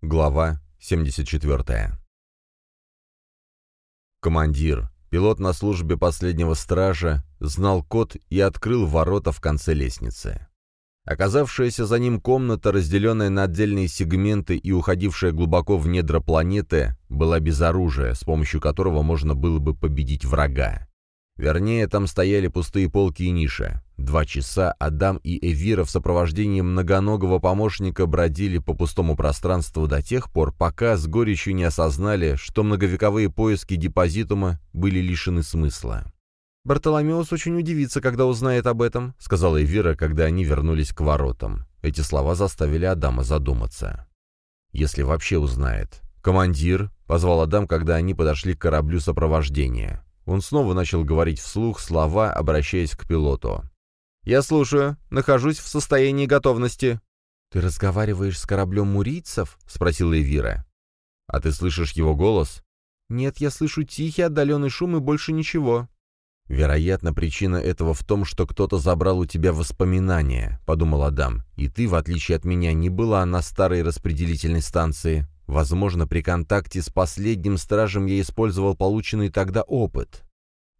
Глава 74. Командир, пилот на службе последнего стража, знал код и открыл ворота в конце лестницы. Оказавшаяся за ним комната, разделенная на отдельные сегменты и уходившая глубоко в недра планеты, была без оружия, с помощью которого можно было бы победить врага. Вернее, там стояли пустые полки и ниши. Два часа Адам и Эвира в сопровождении многоногого помощника бродили по пустому пространству до тех пор, пока с горечью не осознали, что многовековые поиски депозитума были лишены смысла. «Бартоломеус очень удивится, когда узнает об этом», — сказала Эвира, когда они вернулись к воротам. Эти слова заставили Адама задуматься. «Если вообще узнает». «Командир», — позвал Адам, когда они подошли к кораблю сопровождения. Он снова начал говорить вслух слова, обращаясь к пилоту. «Я слушаю. Нахожусь в состоянии готовности». «Ты разговариваешь с кораблем мурийцев?» — спросила Эвира. «А ты слышишь его голос?» «Нет, я слышу тихий отдаленный шум и больше ничего». «Вероятно, причина этого в том, что кто-то забрал у тебя воспоминания», — подумал Адам, «и ты, в отличие от меня, не была на старой распределительной станции. Возможно, при контакте с последним стражем я использовал полученный тогда опыт.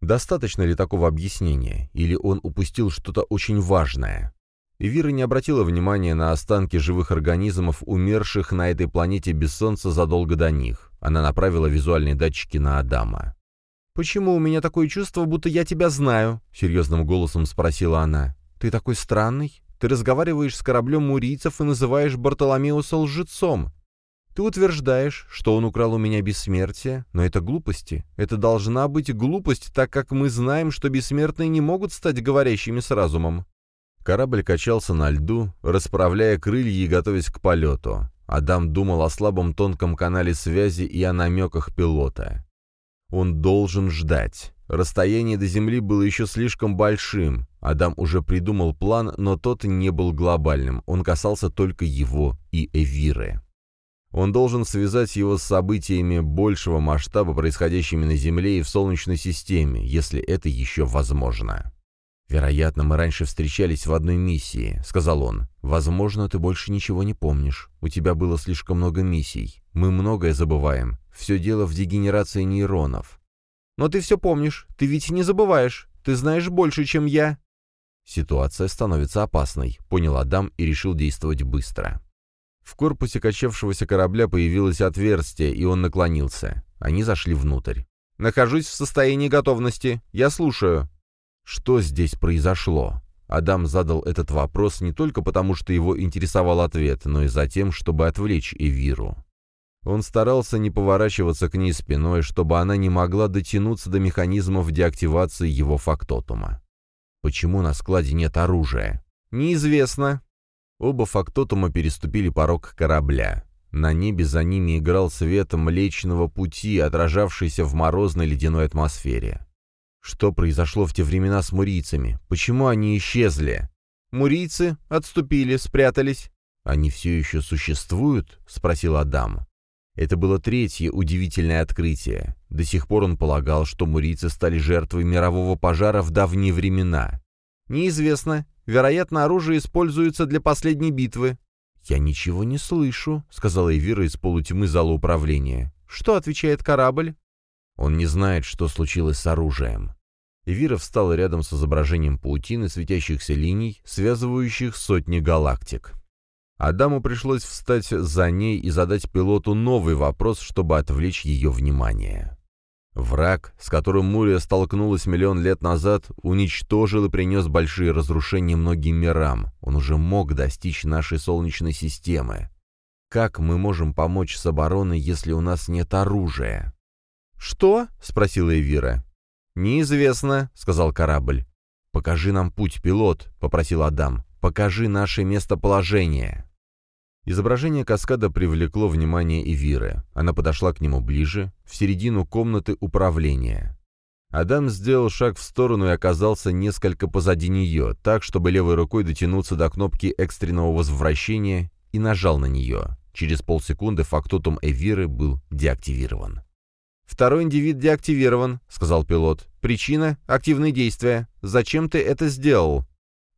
Достаточно ли такого объяснения, или он упустил что-то очень важное? Вира не обратила внимания на останки живых организмов, умерших на этой планете без Солнца задолго до них. Она направила визуальные датчики на Адама. «Почему у меня такое чувство, будто я тебя знаю?» — серьезным голосом спросила она. «Ты такой странный. Ты разговариваешь с кораблем мурийцев и называешь Бартоломеуса лжецом. Ты утверждаешь, что он украл у меня бессмертие, но это глупости. Это должна быть глупость, так как мы знаем, что бессмертные не могут стать говорящими с разумом». Корабль качался на льду, расправляя крылья и готовясь к полету. Адам думал о слабом тонком канале связи и о намеках пилота. Он должен ждать. Расстояние до Земли было еще слишком большим. Адам уже придумал план, но тот не был глобальным. Он касался только его и Эвиры. Он должен связать его с событиями большего масштаба, происходящими на Земле и в Солнечной системе, если это еще возможно. «Вероятно, мы раньше встречались в одной миссии», — сказал он. «Возможно, ты больше ничего не помнишь. У тебя было слишком много миссий. Мы многое забываем. Все дело в дегенерации нейронов». «Но ты все помнишь. Ты ведь не забываешь. Ты знаешь больше, чем я». Ситуация становится опасной, понял Адам и решил действовать быстро. В корпусе качавшегося корабля появилось отверстие, и он наклонился. Они зашли внутрь. «Нахожусь в состоянии готовности. Я слушаю». Что здесь произошло? Адам задал этот вопрос не только потому, что его интересовал ответ, но и за тем, чтобы отвлечь Эвиру. Он старался не поворачиваться к ней спиной, чтобы она не могла дотянуться до механизмов деактивации его фактотума. Почему на складе нет оружия? Неизвестно. Оба фактотума переступили порог корабля. На небе за ними играл свет Млечного Пути, отражавшийся в морозной ледяной атмосфере. Что произошло в те времена с мурийцами? Почему они исчезли? Мурийцы отступили, спрятались. «Они все еще существуют?» — спросил Адам. Это было третье удивительное открытие. До сих пор он полагал, что мурийцы стали жертвой мирового пожара в давние времена. «Неизвестно. Вероятно, оружие используется для последней битвы». «Я ничего не слышу», — сказала Эвира из полутьмы зала управления. «Что отвечает корабль?» Он не знает, что случилось с оружием. Эвира встала рядом с изображением паутины светящихся линий, связывающих сотни галактик. Адаму пришлось встать за ней и задать пилоту новый вопрос, чтобы отвлечь ее внимание. Враг, с которым Мурия столкнулась миллион лет назад, уничтожил и принес большие разрушения многим мирам. Он уже мог достичь нашей Солнечной системы. Как мы можем помочь с обороной, если у нас нет оружия? «Что?» — спросила Эвира. «Неизвестно», — сказал корабль. «Покажи нам путь, пилот», — попросил Адам. «Покажи наше местоположение». Изображение каскада привлекло внимание Эвиры. Она подошла к нему ближе, в середину комнаты управления. Адам сделал шаг в сторону и оказался несколько позади нее, так, чтобы левой рукой дотянуться до кнопки экстренного возвращения и нажал на нее. Через полсекунды фактотум Эвиры был деактивирован. «Второй индивид деактивирован», — сказал пилот. «Причина — активные действия. Зачем ты это сделал?»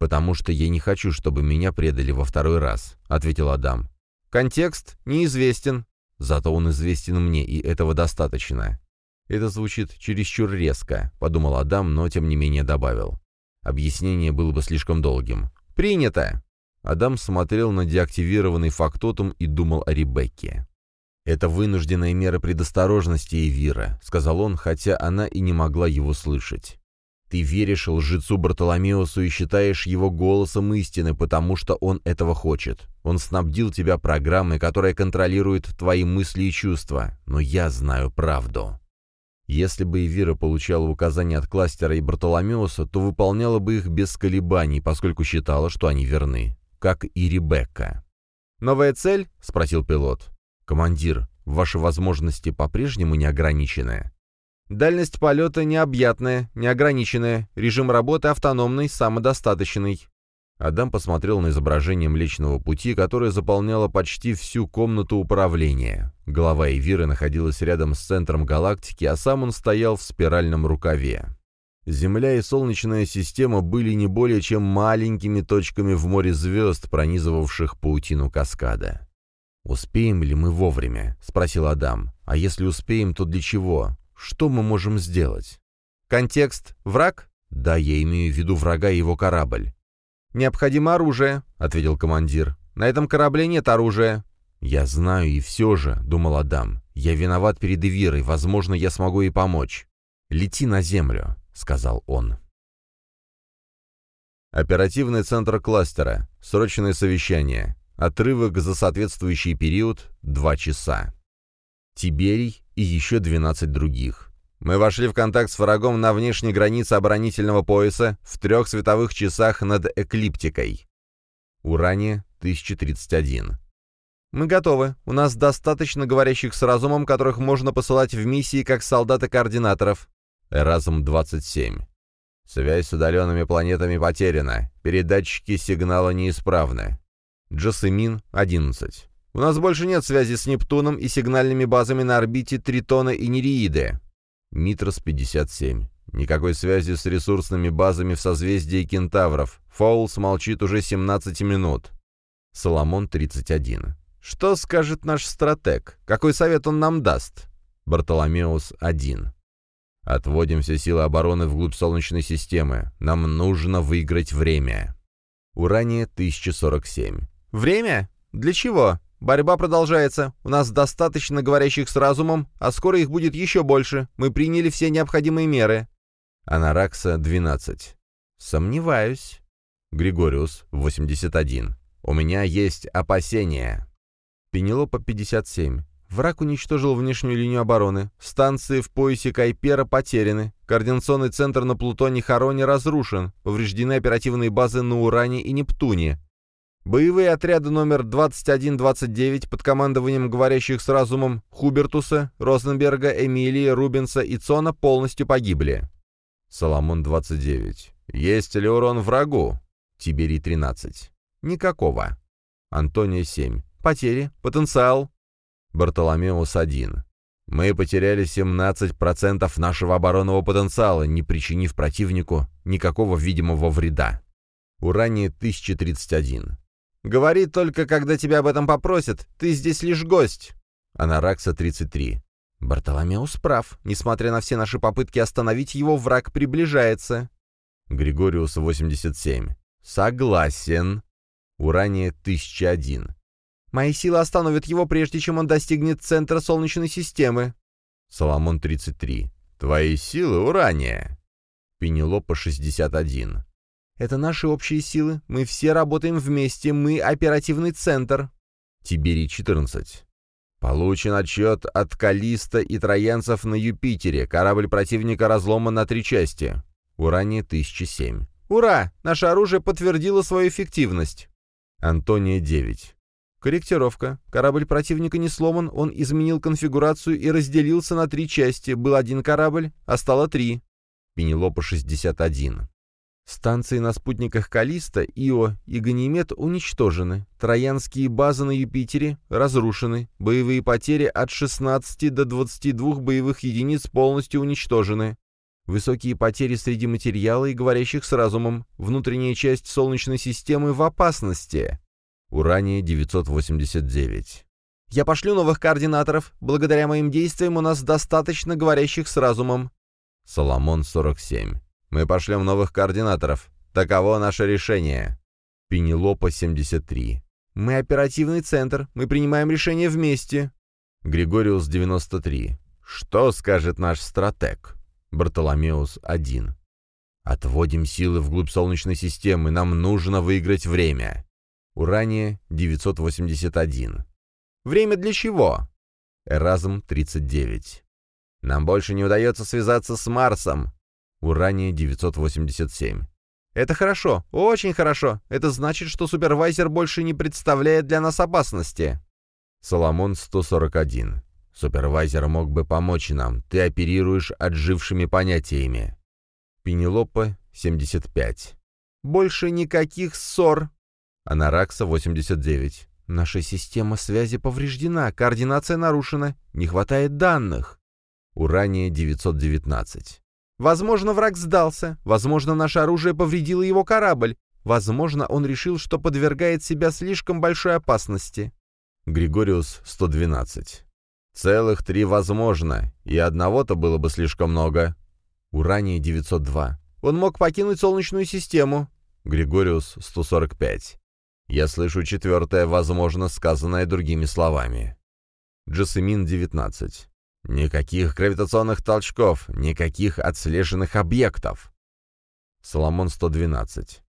«Потому что я не хочу, чтобы меня предали во второй раз», — ответил Адам. Контекст неизвестен. Зато он известен мне, и этого достаточно. Это звучит чересчур резко, подумал Адам, но тем не менее добавил. Объяснение было бы слишком долгим. «Принято!» Адам смотрел на деактивированный фактотум и думал о Ребекке. «Это вынужденная мера предосторожности, Эвира», — сказал он, хотя она и не могла его слышать. «Ты веришь лжецу Бартоломеусу и считаешь его голосом истины, потому что он этого хочет. Он снабдил тебя программой, которая контролирует твои мысли и чувства, но я знаю правду». Если бы Эвира получала указания от кластера и Бартоломеуса, то выполняла бы их без колебаний, поскольку считала, что они верны, как и Ребекка. «Новая цель?» — спросил пилот. «Командир, ваши возможности по-прежнему неограничены?» «Дальность полета необъятная, неограниченная, режим работы автономный, самодостаточный». Адам посмотрел на изображение Млечного Пути, которое заполняло почти всю комнату управления. Голова Эвиры находилась рядом с центром галактики, а сам он стоял в спиральном рукаве. Земля и Солнечная система были не более чем маленькими точками в море звезд, пронизывавших паутину каскада. «Успеем ли мы вовремя?» — спросил Адам. «А если успеем, то для чего? Что мы можем сделать?» «Контекст — враг?» «Да, я имею в виду врага и его корабль». «Необходимо оружие», — ответил командир. «На этом корабле нет оружия». «Я знаю, и все же», — думал Адам, — «я виноват перед Эвирой, возможно, я смогу ей помочь». «Лети на землю», — сказал он. Оперативный центр кластера. Срочное совещание. Отрывок за соответствующий период — два часа. Тиберий и еще 12 других. Мы вошли в контакт с врагом на внешней границе оборонительного пояса в трех световых часах над эклиптикой. Урания 1031. Мы готовы. У нас достаточно говорящих с разумом, которых можно посылать в миссии как солдаты-координаторов. Эразм-27. Связь с удаленными планетами потеряна. Передатчики сигнала неисправны. Джасемин, 11. У нас больше нет связи с Нептуном и сигнальными базами на орбите Тритона и Нереиды. Митрос-57. Никакой связи с ресурсными базами в созвездии кентавров. Фоулс молчит уже 17 минут. Соломон-31. Что скажет наш стратег? Какой совет он нам даст? Бартоломеус-1. Отводим все силы обороны вглубь Солнечной системы. Нам нужно выиграть время. Урания 1047. Время? Для чего? Борьба продолжается. У нас достаточно говорящих с разумом, а скоро их будет еще больше. Мы приняли все необходимые меры. Анаракса, 12. Сомневаюсь. Григориус, 81. У меня есть опасения. Пенелопа, 57. Враг уничтожил внешнюю линию обороны. Станции в поясе Кайпера потеряны. Координационный центр на Плутоне Хароне разрушен. Повреждены оперативные базы на Уране и Нептуне. Боевые отряды номер 21-29 под командованием говорящих с разумом Хубертуса, Розенберга, Эмилии, Рубенса и Цона полностью погибли. Соломон 29. Есть ли урон врагу? Тиберий 13. Никакого. Антония 7. Потери. Потенциал. Бартоломеус 1. Мы потеряли 17% нашего оборонного потенциала, не причинив противнику никакого видимого вреда. Урания 1031. Говори только, когда тебя об этом попросят. Ты здесь лишь гость. Анаракса 33. Бартоломеус прав. Несмотря на все наши попытки остановить его, враг приближается. Григориус 87. Согласен. Урания 1001. Мои силы остановят его, прежде чем он достигнет центра Солнечной системы. Соломон 33. Твои силы, Урания. Пенелопа 61. Это наши общие силы. Мы все работаем вместе. Мы оперативный центр. Тиберий 14. Получен отчет от Калиста и троянцев на Юпитере. Корабль противника разломан на три части. Урания 1007. Ура! Наше оружие подтвердило свою эффективность. Антония 9. Корректировка. Корабль противника не сломан, он изменил конфигурацию и разделился на три части. Был один корабль, а стало три. Пенелопа 61. Станции на спутниках Калиста, Ио и Ганимед уничтожены. Троянские базы на Юпитере разрушены. Боевые потери от 16 до 22 боевых единиц полностью уничтожены. Высокие потери среди материала и говорящих с разумом. Внутренняя часть Солнечной системы в опасности. Урания 989. «Я пошлю новых координаторов. Благодаря моим действиям у нас достаточно говорящих с разумом». Соломон 47. «Мы пошлем новых координаторов. Таково наше решение». Пенелопа 73. «Мы оперативный центр. Мы принимаем решения вместе». Григориус 93. «Что скажет наш стратег?» Бартоломеус 1. «Отводим силы вглубь Солнечной системы. Нам нужно выиграть время». Урания 981. «Время для чего?» Эразм 39. «Нам больше не удается связаться с Марсом». Урания 987. «Это хорошо, очень хорошо. Это значит, что супервайзер больше не представляет для нас опасности». Соломон 141. «Супервайзер мог бы помочь нам. Ты оперируешь отжившими понятиями». Пенелопа 75. «Больше никаких ссор». Анаракса 89. «Наша система связи повреждена, координация нарушена, не хватает данных». Урания 919. Возможно, враг сдался. Возможно, наше оружие повредило его корабль. Возможно, он решил, что подвергает себя слишком большой опасности. Григориус 112. Целых три возможно, и одного-то было бы слишком много. Урания 902. Он мог покинуть Солнечную систему. Григориус 145. Я слышу четвертое, возможно, сказанное другими словами. Джасамин 19. Никаких гравитационных толчков, никаких отслеженных объектов. Соломон 112.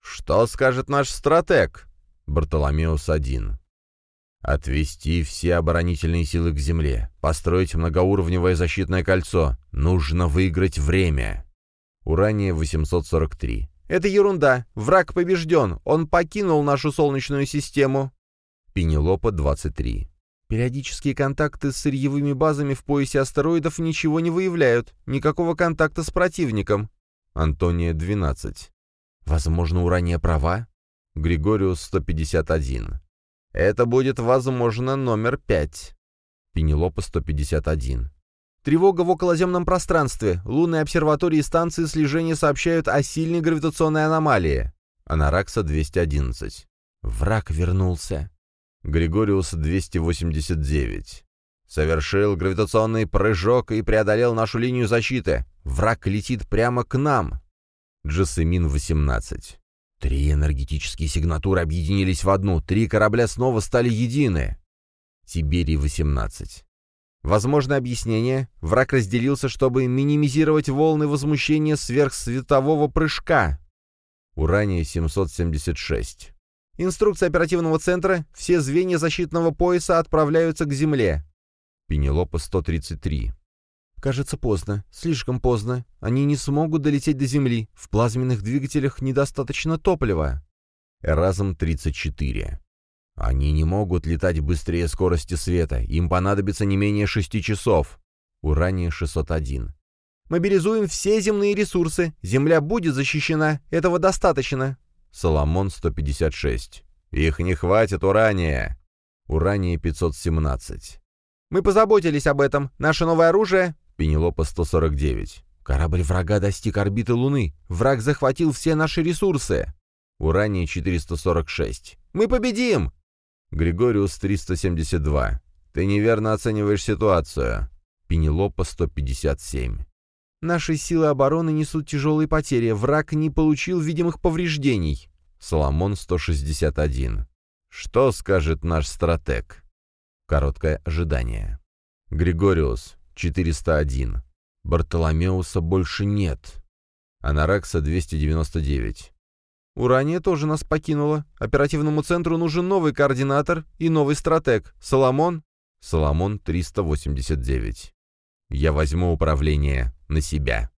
Что скажет наш стратег? Бартоломеус 1. Отвести все оборонительные силы к земле, построить многоуровневое защитное кольцо. Нужно выиграть время. Урания 843. Это ерунда. Враг побежден. Он покинул нашу Солнечную систему. Пенелопа 23. Периодические контакты с сырьевыми базами в поясе астероидов ничего не выявляют. Никакого контакта с противником. Антония 12. Возможно, Урания права? Григориус 151. Это будет, возможно, номер 5. Пенелопа 151. Тревога в околоземном пространстве. Лунные обсерватории и станции слежения сообщают о сильной гравитационной аномалии. Анаракса 211. Враг вернулся. Григориус 289. Совершил гравитационный прыжок и преодолел нашу линию защиты. Враг летит прямо к нам. Джессамин 18. Три энергетические сигнатуры объединились в одну, три корабля снова стали едины. Тиберий 18. Возможно объяснение. Враг разделился, чтобы минимизировать волны возмущения сверхсветового прыжка. Урания 776. Инструкция оперативного центра. Все звенья защитного пояса отправляются к Земле. Пенелопа 133. Кажется, поздно. Слишком поздно. Они не смогут долететь до Земли. В плазменных двигателях недостаточно топлива. Эразм 34. Они не могут летать быстрее скорости света. Им понадобится не менее шести часов. Урания 601. Мобилизуем все земные ресурсы. Земля будет защищена. Этого достаточно. Соломон 156. Их не хватит урания. Урания 517. Мы позаботились об этом. Наше новое оружие Пенелопа 149. Корабль врага достиг орбиты Луны. Враг захватил все наши ресурсы. Урания 446. Мы победим! Григориус 372. Ты неверно оцениваешь ситуацию. Пенелопа 157. Наши силы обороны несут тяжелые потери. Враг не получил видимых повреждений. Соломон 161. Что скажет наш стратег? Короткое ожидание. Григориус 401. Бартоломеуса больше нет. Анаракса 299. Урания тоже нас покинула. Оперативному центру нужен новый координатор и новый стратег. Соломон? Соломон 389. Я возьму управление на себя.